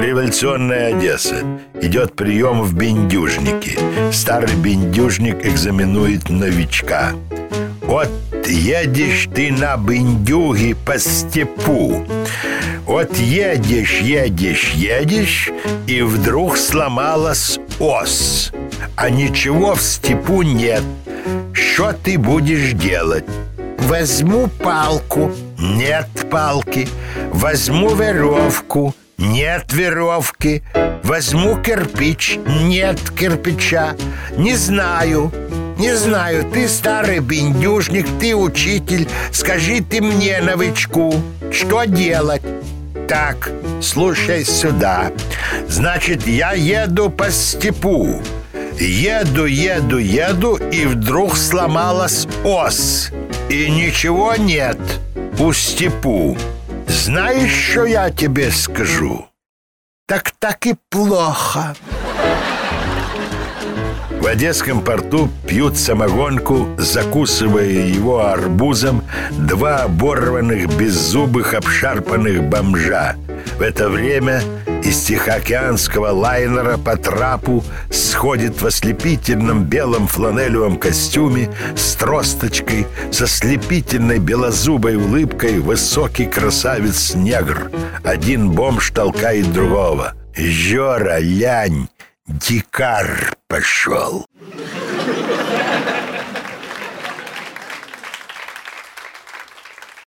Революционная Одесса. Идет прием в бендюжнике. Старый бендюжник экзаменует новичка. Вот едешь ты на бендюге по степу. Вот едешь, едешь, едешь, и вдруг сломалась ос. А ничего в степу нет. Что ты будешь делать? Возьму палку. Нет палки. Возьму веревку. Нет веревки. Возьму кирпич. Нет кирпича. Не знаю. Не знаю, ты старый бендюжник, ты учитель. Скажи ты мне, новичку, что делать? Так, слушай сюда. Значит, я еду по степу. Еду, еду, еду, и вдруг сломалась ос. И ничего нет у степу. Знаешь, что я тебе скажу? Так так и плохо. В Одесском порту пьют самогонку, закусывая его арбузом, два оборванных, беззубых, обшарпанных бомжа. В это время из Тихоокеанского лайнера по трапу сходит в ослепительном белом фланелевом костюме с тросточкой, со слепительной белозубой улыбкой высокий красавец-негр. Один бомж толкает другого. «Жора, лянь, дикар пошел!»